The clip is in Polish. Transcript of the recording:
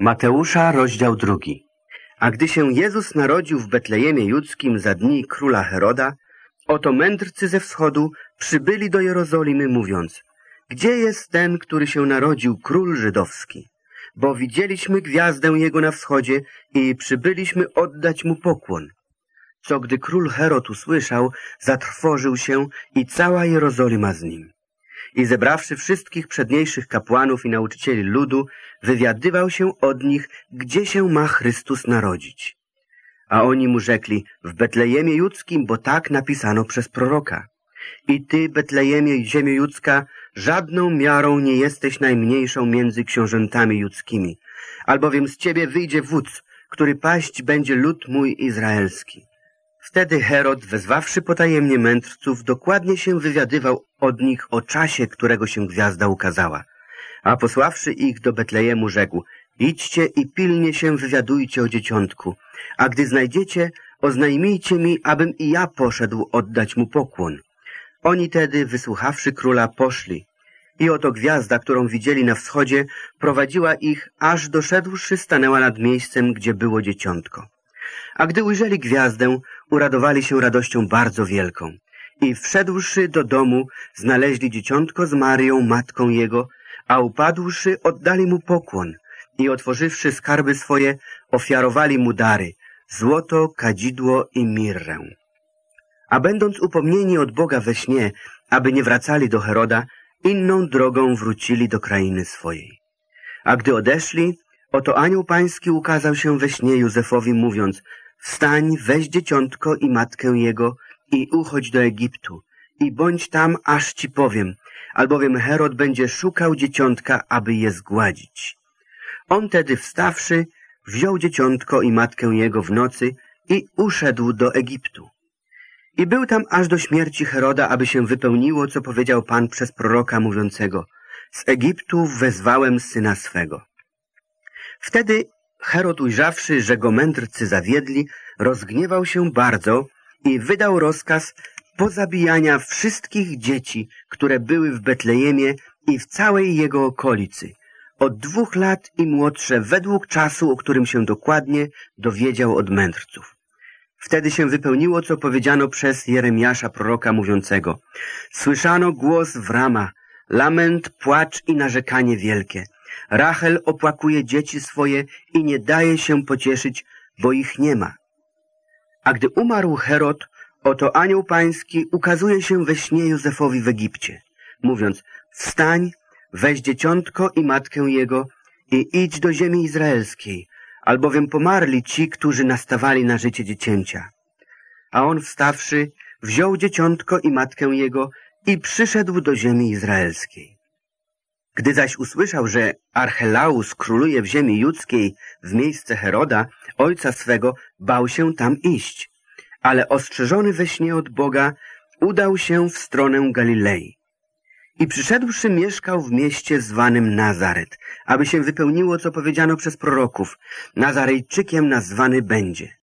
Mateusza, rozdział drugi. A gdy się Jezus narodził w Betlejemie Judzkim za dni króla Heroda, oto mędrcy ze wschodu przybyli do Jerozolimy, mówiąc, gdzie jest ten, który się narodził, król żydowski? Bo widzieliśmy gwiazdę jego na wschodzie i przybyliśmy oddać mu pokłon. Co gdy król Herod usłyszał, zatrwożył się i cała Jerozolima z nim i zebrawszy wszystkich przedniejszych kapłanów i nauczycieli ludu, wywiadywał się od nich, gdzie się ma Chrystus narodzić. A oni mu rzekli, w Betlejemie Judzkim, bo tak napisano przez proroka. I ty, Betlejemie, ziemio judzka, żadną miarą nie jesteś najmniejszą między książętami judzkimi, albowiem z ciebie wyjdzie wódz, który paść będzie lud mój izraelski. Wtedy Herod, wezwawszy potajemnie mędrców, dokładnie się wywiadywał od nich o czasie, którego się gwiazda ukazała. A posławszy ich do Betlejemu, rzekł, idźcie i pilnie się wywiadujcie o dzieciątku, a gdy znajdziecie, oznajmijcie mi, abym i ja poszedł oddać mu pokłon. Oni tedy, wysłuchawszy króla, poszli. I oto gwiazda, którą widzieli na wschodzie, prowadziła ich, aż doszedłszy stanęła nad miejscem, gdzie było dzieciątko. A gdy ujrzeli gwiazdę, uradowali się radością bardzo wielką. I wszedłszy do domu, znaleźli dzieciątko z Marią, matką jego, a upadłszy, oddali mu pokłon i otworzywszy skarby swoje, ofiarowali mu dary, złoto, kadzidło i mirrę. A będąc upomnieni od Boga we śnie, aby nie wracali do Heroda, inną drogą wrócili do krainy swojej. A gdy odeszli, oto anioł pański ukazał się we śnie Józefowi, mówiąc, Wstań, weź dzieciątko i matkę jego i uchodź do Egiptu i bądź tam, aż ci powiem, albowiem Herod będzie szukał dzieciątka, aby je zgładzić. On tedy wstawszy, wziął dzieciątko i matkę jego w nocy i uszedł do Egiptu. I był tam aż do śmierci Heroda, aby się wypełniło, co powiedział Pan przez proroka mówiącego, z Egiptu wezwałem syna swego. Wtedy Herod ujrzawszy, że go mędrcy zawiedli, rozgniewał się bardzo i wydał rozkaz pozabijania wszystkich dzieci, które były w Betlejemie i w całej jego okolicy, od dwóch lat i młodsze, według czasu, o którym się dokładnie dowiedział od mędrców. Wtedy się wypełniło, co powiedziano przez Jeremiasza proroka mówiącego. Słyszano głos w rama, lament, płacz i narzekanie wielkie – Rachel opłakuje dzieci swoje i nie daje się pocieszyć, bo ich nie ma. A gdy umarł Herod, oto anioł pański ukazuje się we śnie Józefowi w Egipcie, mówiąc, wstań, weź dzieciątko i matkę jego i idź do ziemi izraelskiej, albowiem pomarli ci, którzy nastawali na życie dziecięcia. A on wstawszy, wziął dzieciątko i matkę jego i przyszedł do ziemi izraelskiej. Gdy zaś usłyszał, że Archelaus króluje w ziemi judzkiej w miejsce Heroda, ojca swego, bał się tam iść. Ale ostrzeżony we śnie od Boga, udał się w stronę Galilei. I przyszedłszy mieszkał w mieście zwanym Nazaret, aby się wypełniło, co powiedziano przez proroków. Nazarejczykiem nazwany będzie.